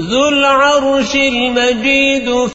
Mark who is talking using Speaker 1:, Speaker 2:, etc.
Speaker 1: ذو العرش المجيد